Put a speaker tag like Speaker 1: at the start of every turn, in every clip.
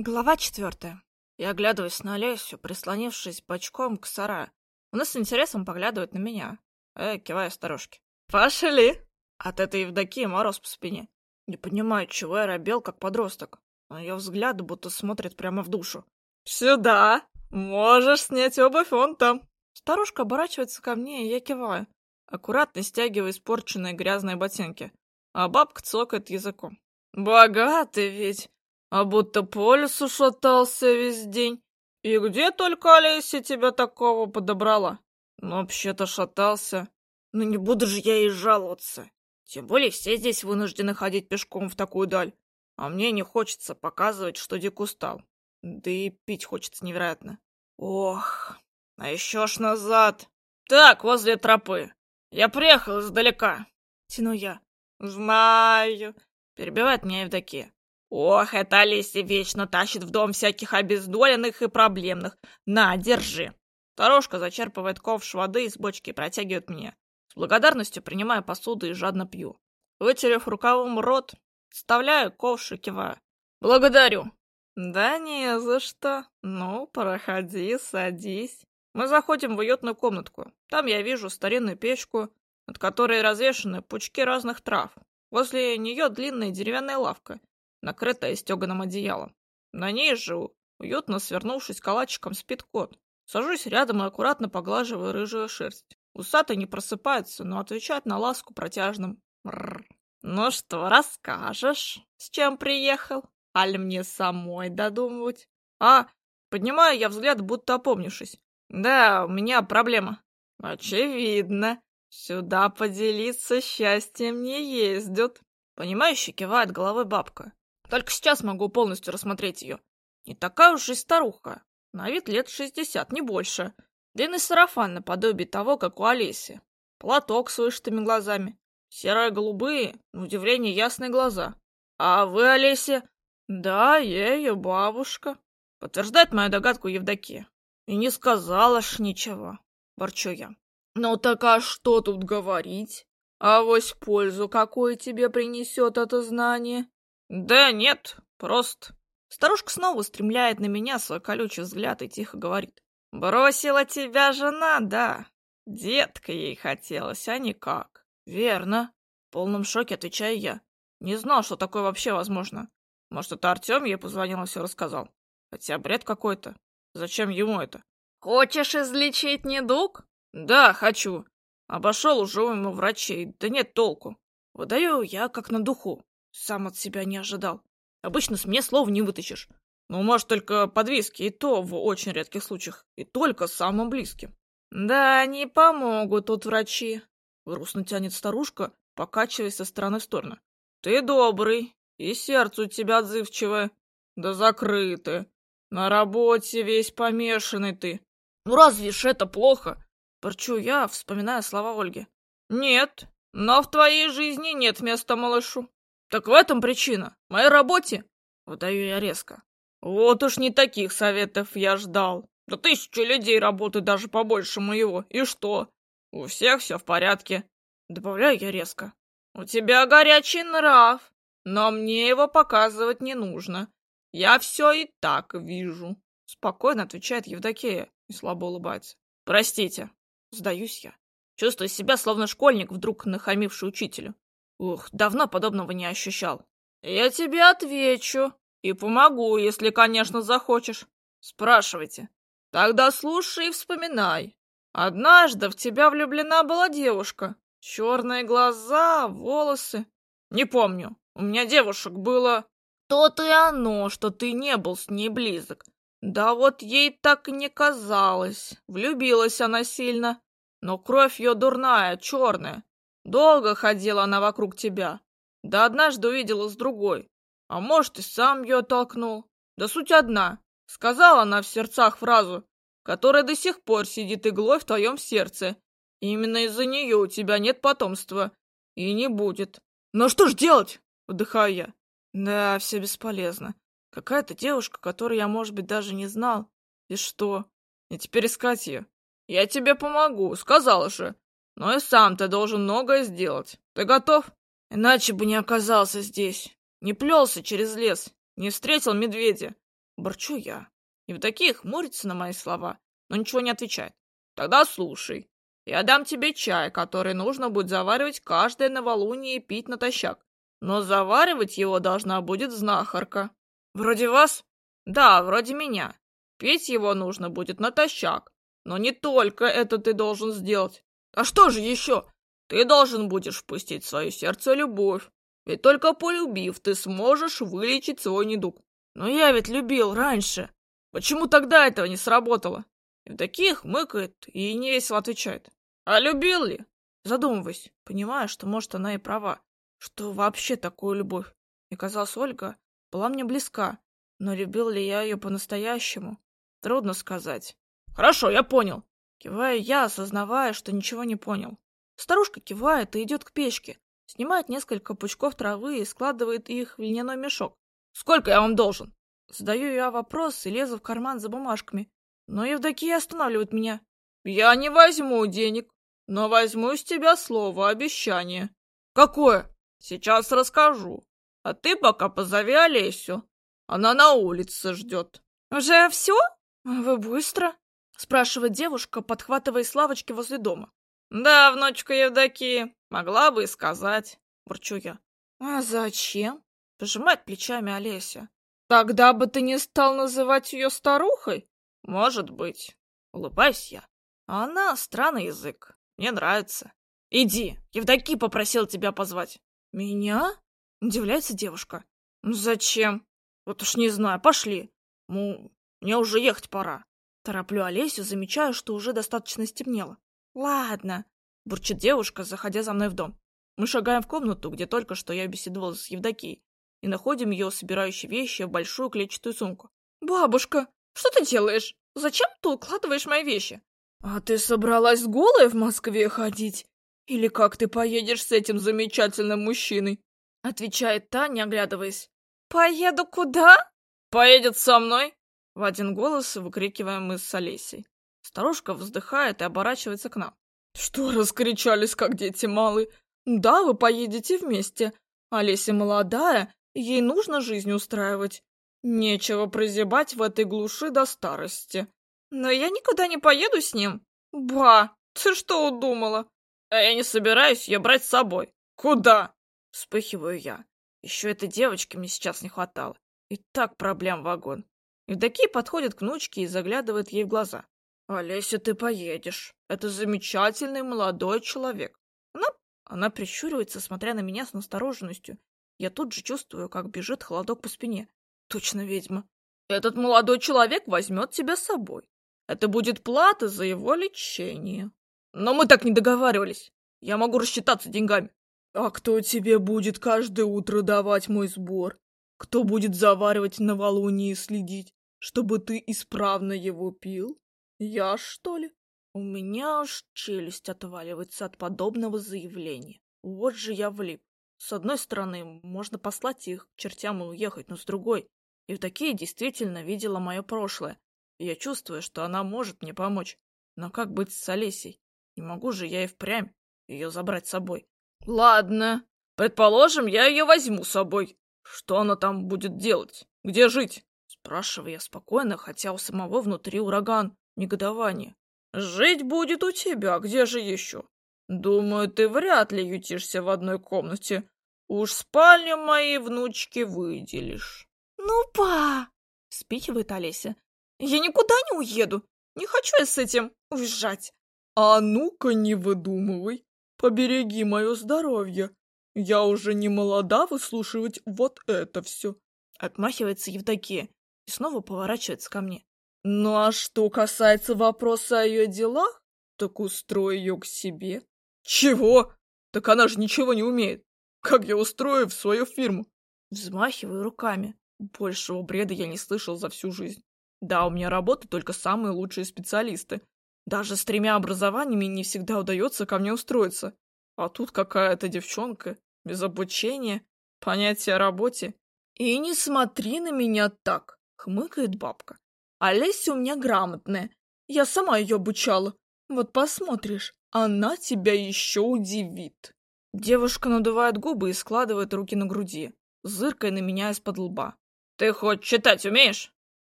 Speaker 1: Глава четвертая. Я оглядываюсь на Олесю, прислонившись бочком к сараю. Она с интересом поглядывает на меня. Э, киваю старушке. «Пошли!» От этой Евдокии мороз по спине. Не понимаю, чего я робел, как подросток. А ее взгляд будто смотрит прямо в душу. «Сюда! Можешь снять обувь вон там!» Старушка оборачивается ко мне, и я киваю. Аккуратно стягиваю испорченные грязные ботинки. А бабка цокает языком. «Богатый ведь! А будто по лесу шатался весь день. И где только Олеся тебя такого подобрала? Ну, вообще-то шатался. Но не буду же я ей жаловаться. Тем более все здесь вынуждены ходить пешком в такую даль. А мне не хочется показывать, что дико устал. Да и пить хочется невероятно. Ох, а еще ж назад. Так, возле тропы. Я приехал издалека. Тяну я. Знаю. Перебивает меня Евдокия. Ох, это Олеся вечно тащит в дом всяких обездоленных и проблемных. На, держи. Старушка зачерпывает ковш воды из бочки и протягивает мне. С благодарностью принимаю посуду и жадно пью. Вытерев рукавом рот, вставляю ковш и киваю. Благодарю. Да не за что. Ну, проходи, садись. Мы заходим в уютную комнатку. Там я вижу старинную печку, над которой развешаны пучки разных трав. Возле нее длинная деревянная лавка накрытая стеганым одеялом. На ней же, уютно свернувшись калачиком, спит кот. Сажусь рядом и аккуратно поглаживаю рыжую шерсть. Усатый не просыпается, но отвечает на ласку протяжным «Мрррр». «Ну что, расскажешь, с чем приехал? Аль мне самой додумывать?» «А, поднимаю я взгляд, будто опомнившись. Да, у меня проблема». «Очевидно. Сюда поделиться счастьем не ездят». Понимающе кивает головой бабка. Только сейчас могу полностью рассмотреть ее. Не такая уж и старуха. На вид лет шестьдесят, не больше. Длинный сарафан наподобие того, как у Олеси. Платок с вышитыми глазами. Серо-голубые, на удивление ясные глаза. А вы, Олеся? Да, я ее бабушка. Подтверждает мою догадку Евдокия. И не сказала ж ничего. Борчу я. Ну так а что тут говорить? А вось пользу какую тебе принесет это знание? «Да нет, просто...» Старушка снова устремляет на меня свой колючий взгляд и тихо говорит. «Бросила тебя жена, да. Детка ей хотелось, а никак». «Верно». В полном шоке отвечаю я. Не знал, что такое вообще возможно. Может, это Артем ей позвонил и все рассказал. Хотя бред какой-то. Зачем ему это? «Хочешь излечить недуг?» «Да, хочу. Обошел уже ему врачей, да нет толку. Выдаю я как на духу. Сам от себя не ожидал. Обычно с меня слов не вытащишь. Ну, может, только подвиски, и то в очень редких случаях. И только самым близким. Да, не помогут тут врачи. Грустно тянет старушка, покачиваясь со стороны в сторону. Ты добрый, и сердце у тебя отзывчивое. Да закрыты. На работе весь помешанный ты. Ну разве ж это плохо? Порчу я, вспоминая слова Ольги. Нет, но в твоей жизни нет места малышу. Так в этом причина. В моей работе. Выдаю я резко. Вот уж не таких советов я ждал. Да тысячи людей работают даже побольше моего. И что? У всех все в порядке. Добавляю я резко. У тебя горячий нрав, но мне его показывать не нужно. Я все и так вижу. Спокойно отвечает Евдокия и слабо улыбается. Простите. Сдаюсь я. Чувствую себя словно школьник, вдруг нахамивший учителю. Ух, давно подобного не ощущал. Я тебе отвечу. И помогу, если, конечно, захочешь. Спрашивайте. Тогда слушай и вспоминай. Однажды в тебя влюблена была девушка. Черные глаза, волосы. Не помню. У меня девушек было... То-то и оно, что ты не был с ней близок. Да вот ей так и не казалось. Влюбилась она сильно. Но кровь ее дурная, черная. Долго ходила она вокруг тебя. Да однажды увидела с другой. А может, и сам ее толкнул. Да суть одна. Сказала она в сердцах фразу, которая до сих пор сидит иглой в твоем сердце. И именно из-за нее у тебя нет потомства. И не будет. Ну что ж делать? Вдыхаю я. Да, все бесполезно. Какая-то девушка, которую я, может быть, даже не знал. И что? И теперь искать ее? Я тебе помогу, сказала же. Но и сам ты должен многое сделать. Ты готов? Иначе бы не оказался здесь. Не плелся через лес, не встретил медведя. Борчу я. Евдокия хмурится на мои слова, но ничего не отвечает. Тогда слушай. Я дам тебе чай, который нужно будет заваривать каждое новолуние и пить натощак. Но заваривать его должна будет знахарка. Вроде вас? Да, вроде меня. Пить его нужно будет натощак. Но не только это ты должен сделать. А что же еще? Ты должен будешь впустить в свое сердце любовь. Ведь только полюбив, ты сможешь вылечить свой недуг. Но я ведь любил раньше. Почему тогда этого не сработало? Евдокия хмыкает и невесело отвечает. А любил ли? Задумываясь, понимая, что, может, она и права. Что вообще такое любовь? И казалось, Ольга была мне близка. Но любил ли я ее по-настоящему? Трудно сказать. Хорошо, я понял. Киваю я, осознавая, что ничего не понял. Старушка кивает и идет к печке, снимает несколько пучков травы и складывает их в льняной мешок. «Сколько я вам должен?» Задаю я вопрос и лезу в карман за бумажками. Но Евдокия останавливает меня. «Я не возьму денег, но возьму с тебя слово, обещание». «Какое?» «Сейчас расскажу. А ты пока позови Олесю. Она на улице ждет». «Уже все? Вы быстро?» Спрашивает девушка, подхватывая с лавочки возле дома. «Да, внучка Евдокия, могла бы и сказать», — бурчу я. «А зачем?» — пожимает плечами Олеся. «Тогда бы ты не стал называть ее старухой?» «Может быть». Улыбаюсь я. А она странный язык. Мне нравится. «Иди, Евдокий попросил тебя позвать». «Меня?» — удивляется девушка. «Зачем?» «Вот уж не знаю, пошли. Ну, мне уже ехать пора». Тороплю Олесю, замечаю, что уже достаточно стемнело. «Ладно», — бурчит девушка, заходя за мной в дом. Мы шагаем в комнату, где только что я беседовала с Евдокией, и находим ее собирающей вещи в большую клетчатую сумку. «Бабушка, что ты делаешь? Зачем ты укладываешь мои вещи?» «А ты собралась голой в Москве ходить? Или как ты поедешь с этим замечательным мужчиной?» Отвечает Таня, оглядываясь. «Поеду куда?» «Поедет со мной», в один голос выкрикиваем мы с Олесей. Старушка вздыхает и оборачивается к нам. «Что раскричались, как дети малые? Да, вы поедете вместе. Олеся молодая, ей нужно жизнь устраивать. Нечего прозябать в этой глуши до старости. Но я никуда не поеду с ним. Ба, ты что удумала? А я не собираюсь ее брать с собой. Куда? Вспыхиваю я. Еще этой девочки мне сейчас не хватало. И так проблем вагон. Евдокия подходит к внучке и заглядывает ей в глаза. «Олеся, ты поедешь. Это замечательный молодой человек». Она, она прищуривается, смотря на меня с настороженностью. Я тут же чувствую, как бежит холодок по спине. Точно ведьма. «Этот молодой человек возьмет тебя с собой. Это будет плата за его лечение». «Но мы так не договаривались. Я могу рассчитаться деньгами». «А кто тебе будет каждое утро давать мой сбор? Кто будет заваривать новолуние и следить? Чтобы ты исправно его пил? Я, что ли? У меня аж челюсть отваливается от подобного заявления. Вот же я влип. С одной стороны, можно послать их к чертям и уехать, но с другой... Евдокия действительно видела мое прошлое, и я чувствую, что она может мне помочь. Но как быть с Олесей? Не могу же я и впрямь ее забрать с собой. Ладно, предположим, я ее возьму с собой. Что она там будет делать? Где жить? Спрашиваю я спокойно, хотя у самого внутри ураган, негодование. «Жить будет у тебя, где же еще? Думаю, ты вряд ли ютишься в одной комнате. Уж спальню моей внучки выделишь». «Ну, па!» — спихивает Олеся. «Я никуда не уеду. Не хочу я с этим уезжать». «А ну-ка не выдумывай. Побереги мое здоровье. Я уже не молода выслушивать вот это все». Отмахивается Евдокия и снова поворачивается ко мне. Ну а что касается вопроса о ее делах, так устрой ее к себе. Чего? Так она же ничего не умеет. Как я устрою в свою фирму? Взмахиваю руками. Большего бреда я не слышал за всю жизнь. Да, у меня работают только самые лучшие специалисты. Даже с тремя образованиями не всегда удается ко мне устроиться. А тут какая-то девчонка, без обучения, понятия о работе. И не смотри на меня так хмыкает бабка. Олеся у меня грамотная. Я сама ее обучала. Вот посмотришь, она тебя еще удивит. Девушка надувает губы и складывает руки на груди, зыркая на меня из-под лба. Ты хоть читать умеешь?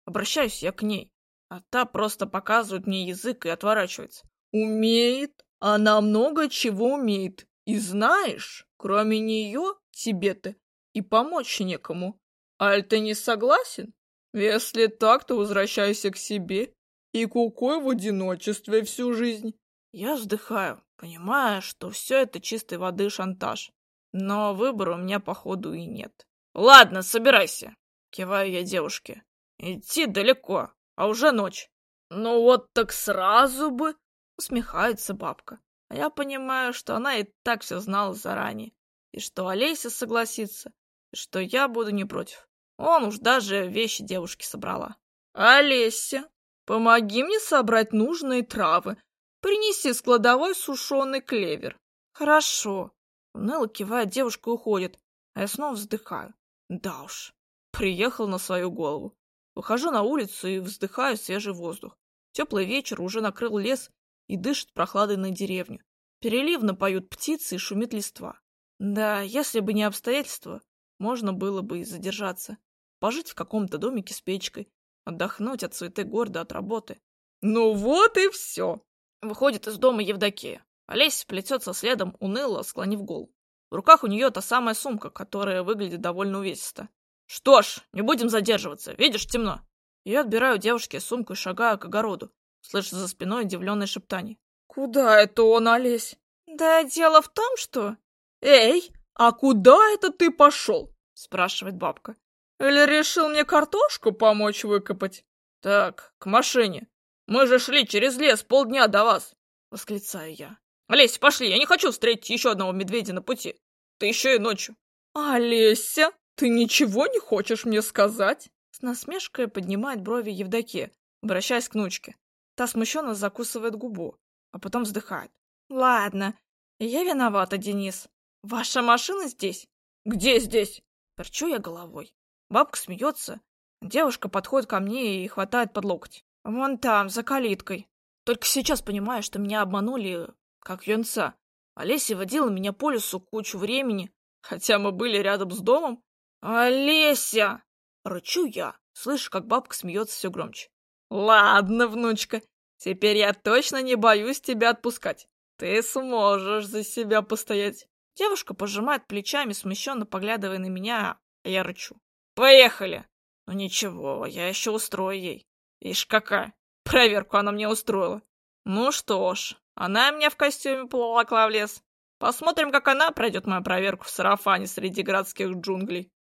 Speaker 1: Обращаюсь я к ней, а та просто показывает мне язык и отворачивается.
Speaker 2: Умеет, она много чего умеет. И знаешь, кроме нее тебе-то и помочь некому. Аль ты не согласен? Если так, то возвращайся к себе и кукой в одиночестве всю жизнь.
Speaker 1: Я вздыхаю, понимая, что все это чистой воды шантаж. Но выбора у меня, походу, и нет. «Ладно, собирайся!» — киваю я девушке. «Идти далеко, а уже ночь».
Speaker 2: «Ну вот так сразу бы!»
Speaker 1: — усмехается бабка. А я понимаю, что она и так все знала заранее. И что Олеся согласится, и что я буду не против. Он уж даже вещи девушки собрала.
Speaker 2: «Олеся, помоги мне собрать нужные травы. Принеси с кладовой сушеный клевер».
Speaker 1: «Хорошо». Уныло кивает, девушка уходит, а я снова вздыхаю. Да уж, приехал на свою голову. Выхожу на улицу и вздыхаю свежий воздух. Теплый вечер уже накрыл лес и дышит прохладой на деревню. Переливно поют птицы и шумит листва. Да, если бы не обстоятельства, можно было бы и задержаться. Пожить в каком-то домике с печкой, отдохнуть от суеты города, от работы.
Speaker 2: Ну вот и все.
Speaker 1: Выходит из дома Евдокия. Олеся плетется следом, уныло, склонив голову. В руках у нее та самая сумка, которая выглядит довольно увесисто. Что ж, не будем задерживаться, видишь, темно. Я отбираю девушке сумку и шагаю к огороду. Слышу за спиной удивленное шептание.
Speaker 2: «Куда это он, Олесь?»
Speaker 1: «Да дело в том, что...»
Speaker 2: «Эй, а куда это ты пошел?»
Speaker 1: спрашивает бабка.
Speaker 2: «Или решил мне картошку помочь выкопать?»
Speaker 1: «Так, к машине. Мы же шли через лес полдня до вас!» Восклицаю я. «Олеся, пошли, я не хочу встретить еще одного медведя на пути. Ты еще и ночью».
Speaker 2: «Олеся, ты ничего не хочешь мне сказать?»
Speaker 1: С насмешкой поднимает брови Евдокия, обращаясь к внучке. Та смущенно закусывает губу, а потом вздыхает. «Ладно, я виновата, Денис. Ваша машина здесь?»
Speaker 2: «Где здесь?»
Speaker 1: Перчу я головой. Бабка смеется. Девушка подходит ко мне и хватает под локоть. «Вон там, за калиткой». Только сейчас понимаю, что меня обманули, как юнца. Олеся водила меня по лесу кучу времени, хотя мы были рядом с домом. «Олеся!» — рычу я, слышу, как бабка смеется все громче.
Speaker 2: Ладно, внучка, теперь я точно не боюсь тебя отпускать. Ты сможешь за себя постоять.
Speaker 1: Девушка пожимает плечами, смущенно поглядывая на меня, а я рычу. Поехали! Ну ничего, я еще устрою ей. Ишь какая, проверку она мне устроила. Ну что ж, она меня в костюме поволокла в лес. Посмотрим, как она пройдет мою проверку в сарафане среди городских джунглей.